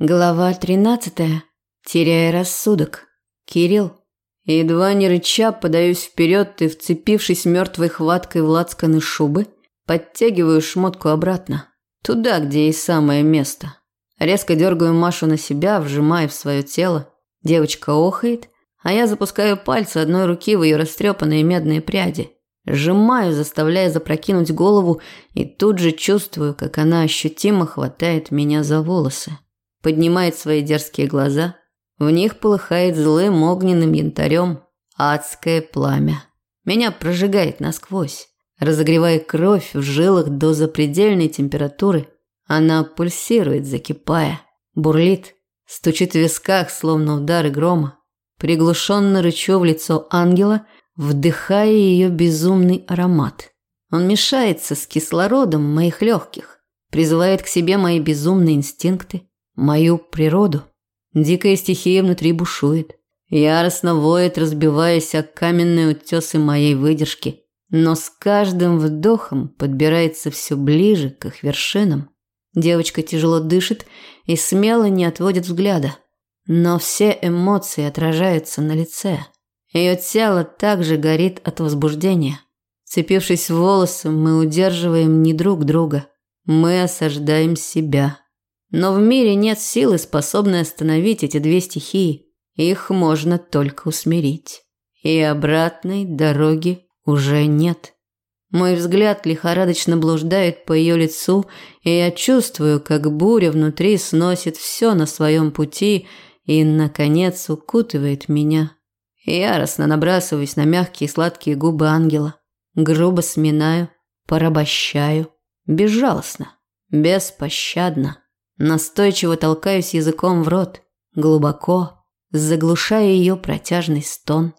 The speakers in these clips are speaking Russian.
Глава 13. Теряя рассудок. Кирилл. Едва не рыча, подаюсь вперед и, вцепившись мертвой хваткой в лацканы шубы, подтягиваю шмотку обратно. Туда, где и самое место. Резко дергаю Машу на себя, вжимая в свое тело. Девочка охает, а я запускаю пальцы одной руки в ее растрепанные медные пряди. Сжимаю, заставляя запрокинуть голову, и тут же чувствую, как она ощутимо хватает меня за волосы поднимает свои дерзкие глаза. В них полыхает злым огненным янтарем адское пламя. Меня прожигает насквозь, разогревая кровь в жилах до запредельной температуры. Она пульсирует, закипая, бурлит, стучит в висках, словно удары грома. Приглушенно рычу в лицо ангела, вдыхая ее безумный аромат. Он мешается с кислородом моих легких, призывает к себе мои безумные инстинкты мою природу. Дикая стихия внутри бушует. Яростно воет, разбиваясь о каменные утесы моей выдержки. Но с каждым вдохом подбирается все ближе к их вершинам. Девочка тяжело дышит и смело не отводит взгляда. Но все эмоции отражаются на лице. Ее тело также горит от возбуждения. Цепившись в волосы, мы удерживаем не друг друга. Мы осаждаем себя. Но в мире нет силы, способной остановить эти две стихии. Их можно только усмирить. И обратной дороги уже нет. Мой взгляд лихорадочно блуждает по ее лицу, и я чувствую, как буря внутри сносит все на своем пути и, наконец, укутывает меня. Яростно набрасываюсь на мягкие сладкие губы ангела. Грубо сминаю, порабощаю, безжалостно, беспощадно. Настойчиво толкаюсь языком в рот, глубоко, заглушая ее протяжный стон.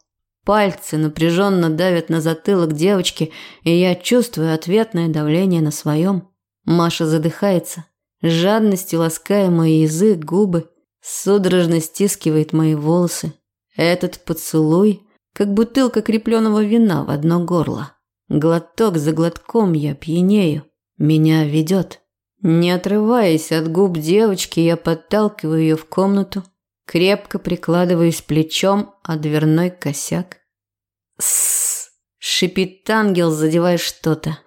Пальцы напряженно давят на затылок девочки, и я чувствую ответное давление на своем. Маша задыхается, жадностью лаская мой язык, губы, судорожно стискивает мои волосы. Этот поцелуй, как бутылка крепленного вина в одно горло. Глоток за глотком я пьянею, меня ведет. Не отрываясь от губ девочки, я подталкиваю ее в комнату, крепко прикладываюсь плечом о дверной косяк. «Сссс!» – шипит ангел, задевая что-то.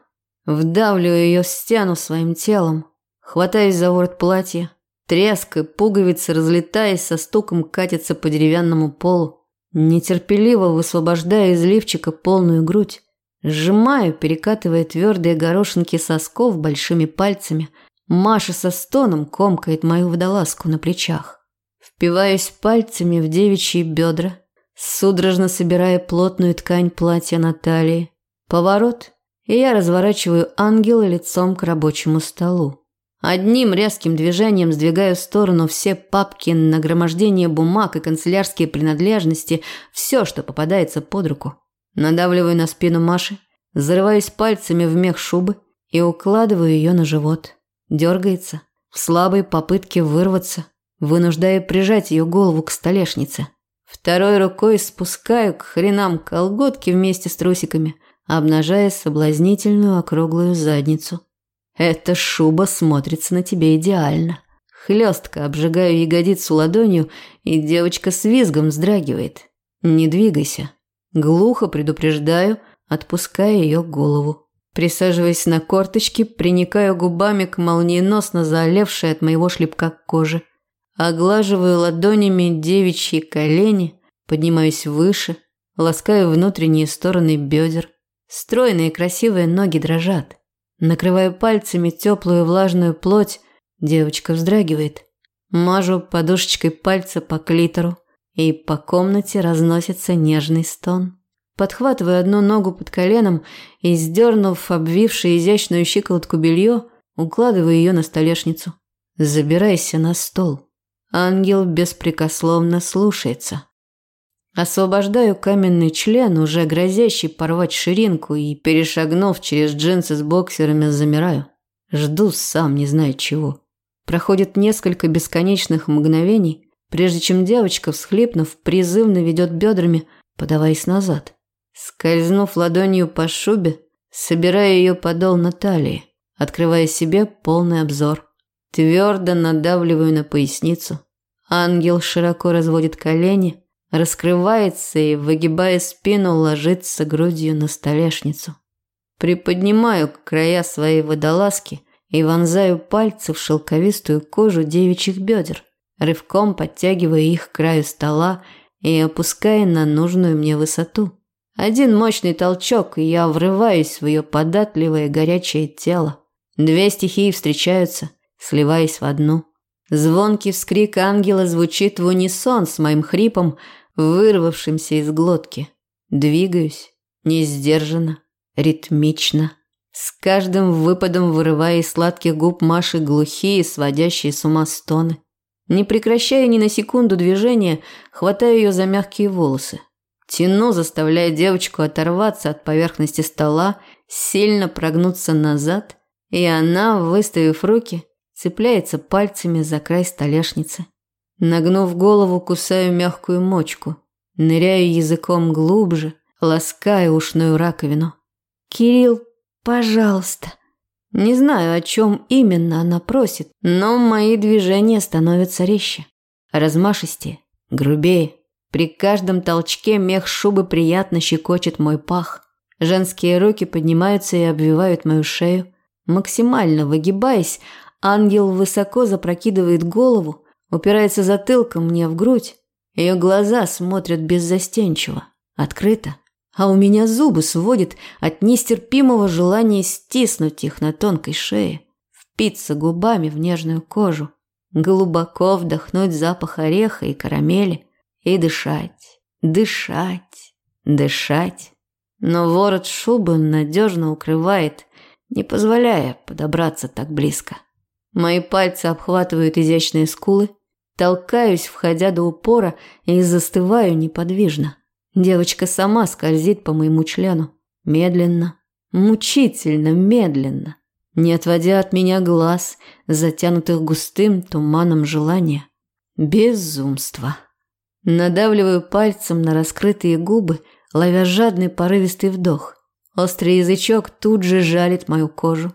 Вдавливаю ее в стену своим телом, хватаюсь за ворот платья. Треск и пуговицы, разлетаясь, со стуком катятся по деревянному полу. Нетерпеливо высвобождая из лифчика полную грудь. Сжимаю, перекатывая твердые горошинки сосков большими пальцами. Маша со стоном комкает мою водолазку на плечах. Впиваюсь пальцами в девичьи бедра, судорожно собирая плотную ткань платья на талии. Поворот, и я разворачиваю ангела лицом к рабочему столу. Одним резким движением сдвигаю в сторону все папки, нагромождение бумаг и канцелярские принадлежности, все, что попадается под руку. Надавливаю на спину Маши, зарываюсь пальцами в мех шубы и укладываю ее на живот. Дергается, в слабой попытке вырваться, вынуждая прижать ее голову к столешнице. Второй рукой спускаю к хренам колготки вместе с трусиками, обнажая соблазнительную округлую задницу. Эта шуба смотрится на тебе идеально. Хлестко обжигаю ягодицу ладонью, и девочка с визгом вздрагивает. Не двигайся. Глухо предупреждаю, отпуская ее голову. Присаживаясь на корточки, приникаю губами к молниеносно заолевшей от моего шлепка кожи. Оглаживаю ладонями девичьи колени, поднимаюсь выше, ласкаю внутренние стороны бедер. Стройные красивые ноги дрожат. Накрываю пальцами теплую влажную плоть, девочка вздрагивает. Мажу подушечкой пальца по клитору и по комнате разносится нежный стон. Подхватываю одну ногу под коленом и, сдернув обвившее изящную щиколотку белье, укладываю ее на столешницу. «Забирайся на стол». Ангел беспрекословно слушается. Освобождаю каменный член, уже грозящий порвать ширинку, и, перешагнув через джинсы с боксерами, замираю. Жду сам не знаю чего. Проходит несколько бесконечных мгновений, прежде чем девочка, всхлипнув, призывно ведет бедрами, подаваясь назад. Скользнув ладонью по шубе, собирая ее подол на талии, открывая себе полный обзор. Твердо надавливаю на поясницу. Ангел широко разводит колени, раскрывается и, выгибая спину, ложится грудью на столешницу. Приподнимаю края своей водолазки и вонзаю пальцы в шелковистую кожу девичьих бедер, рывком подтягивая их к краю стола и опуская на нужную мне высоту. Один мощный толчок, и я врываюсь в ее податливое горячее тело. Две стихии встречаются, сливаясь в одну. Звонкий вскрик ангела звучит в унисон с моим хрипом, вырвавшимся из глотки. Двигаюсь, не сдержанно, ритмично. С каждым выпадом вырывая из сладких губ Маши глухие, сводящие с ума стоны. Не прекращая ни на секунду движения, хватаю ее за мягкие волосы. Тяну, заставляя девочку оторваться от поверхности стола, сильно прогнуться назад, и она, выставив руки, цепляется пальцами за край столешницы. Нагнув голову, кусаю мягкую мочку, ныряю языком глубже, лаская ушную раковину. «Кирилл, пожалуйста». Не знаю, о чем именно она просит, но мои движения становятся резче, размашистее, грубее. При каждом толчке мех шубы приятно щекочет мой пах. Женские руки поднимаются и обвивают мою шею. Максимально выгибаясь, ангел высоко запрокидывает голову, упирается затылком мне в грудь. Ее глаза смотрят беззастенчиво, открыто. А у меня зубы сводят от нестерпимого желания стиснуть их на тонкой шее, впиться губами в нежную кожу, глубоко вдохнуть запах ореха и карамели – и дышать, дышать, дышать. Но ворот шубы надежно укрывает, не позволяя подобраться так близко. Мои пальцы обхватывают изящные скулы, толкаюсь, входя до упора, и застываю неподвижно. Девочка сама скользит по моему члену. Медленно, мучительно медленно, не отводя от меня глаз, затянутых густым туманом желания. Безумство. Надавливаю пальцем на раскрытые губы, ловя жадный порывистый вдох. Острый язычок тут же жалит мою кожу.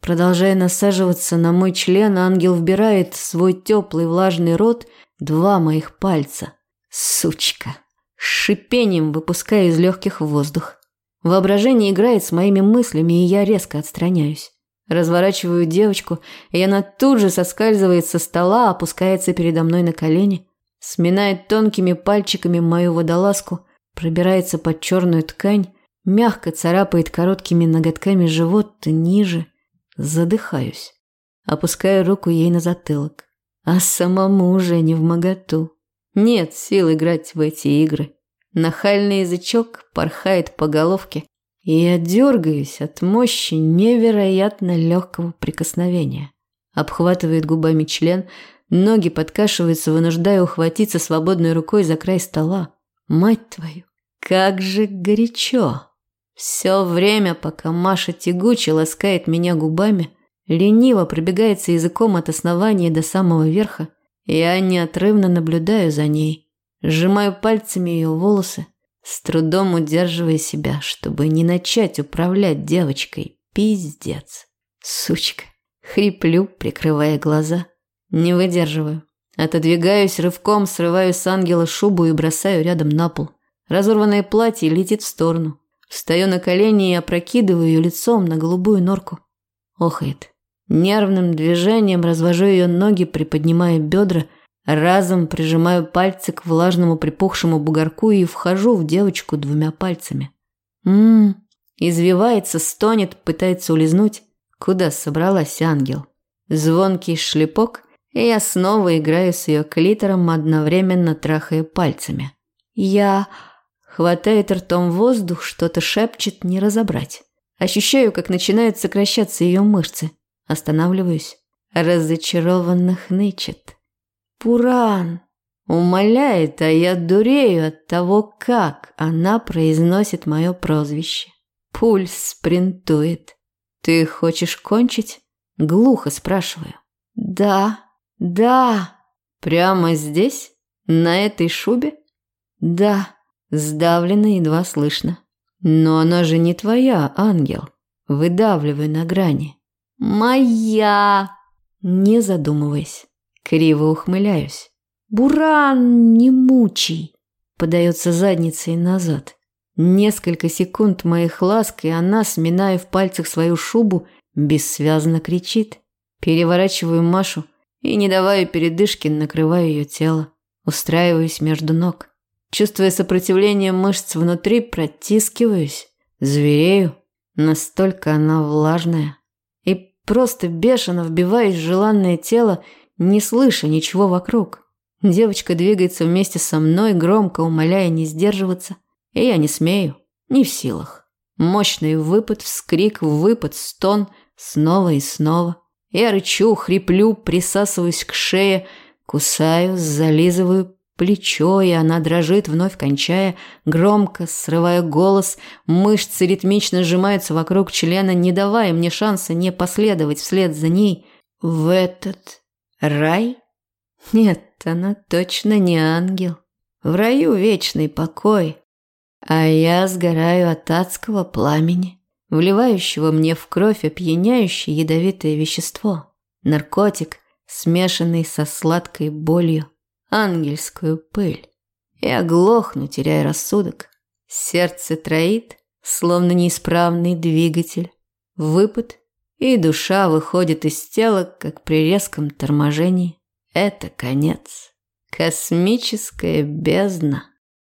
Продолжая насаживаться на мой член, ангел вбирает в свой теплый влажный рот два моих пальца. Сучка. С шипением выпуская из легких воздух. Воображение играет с моими мыслями, и я резко отстраняюсь. Разворачиваю девочку, и она тут же соскальзывает со стола, опускается передо мной на колени – сминает тонкими пальчиками мою водолазку, пробирается под черную ткань, мягко царапает короткими ноготками живот ниже. Задыхаюсь. Опускаю руку ей на затылок. А самому уже не в моготу. Нет сил играть в эти игры. Нахальный язычок порхает по головке, и я дергаюсь от мощи невероятно легкого прикосновения. Обхватывает губами член, Ноги подкашиваются, вынуждая ухватиться свободной рукой за край стола. Мать твою, как же горячо! Все время, пока Маша тягуче ласкает меня губами, лениво пробегается языком от основания до самого верха, я неотрывно наблюдаю за ней, сжимаю пальцами ее волосы, с трудом удерживая себя, чтобы не начать управлять девочкой. Пиздец. Сучка. Хриплю, прикрывая глаза. Не выдерживаю. Отодвигаюсь рывком, срываю с ангела шубу и бросаю рядом на пол. Разорванное платье летит в сторону. Встаю на колени и опрокидываю ее лицом на голубую норку. Охает. Нервным движением развожу ее ноги, приподнимая бедра, разом прижимаю пальцы к влажному припухшему бугорку и вхожу в девочку двумя пальцами. Ммм, извивается, стонет, пытается улизнуть. Куда собралась ангел? Звонкий шлепок – и я снова играю с ее клитором, одновременно трахая пальцами. Я... Хватает ртом воздух, что-то шепчет, не разобрать. Ощущаю, как начинают сокращаться ее мышцы. Останавливаюсь. Разочарованно хнычет. «Пуран!» Умоляет, а я дурею от того, как она произносит мое прозвище. Пульс спринтует. «Ты хочешь кончить?» Глухо спрашиваю. «Да», «Да». «Прямо здесь? На этой шубе?» «Да». Сдавленно, едва слышно. «Но она же не твоя, ангел». Выдавливаю на грани. «Моя!» не задумываясь. Криво ухмыляюсь. «Буран, не мучай!» Подается задницей назад. Несколько секунд моих ласк, и она, сминая в пальцах свою шубу, бессвязно кричит. Переворачиваю Машу и, не давая передышки, накрываю ее тело. Устраиваюсь между ног. Чувствуя сопротивление мышц внутри, протискиваюсь. Зверею. Настолько она влажная. Просто бешено вбиваюсь в желанное тело, не слыша ничего вокруг. Девочка двигается вместе со мной, громко умоляя не сдерживаться. И я не смею, не в силах. Мощный выпад, вскрик, выпад, стон, снова и снова. Я рычу, хриплю, присасываюсь к шее, кусаю, зализываю плечо, и она дрожит, вновь кончая, громко, срывая голос, мышцы ритмично сжимаются вокруг члена, не давая мне шанса не последовать вслед за ней в этот рай. Нет, она точно не ангел. В раю вечный покой, а я сгораю от адского пламени, вливающего мне в кровь опьяняющее ядовитое вещество. Наркотик, смешанный со сладкой болью, ангельскую пыль. Я глохну, теряя рассудок. Сердце троит, словно неисправный двигатель. Выпад, и душа выходит из тела, как при резком торможении. Это конец. Космическая бездна.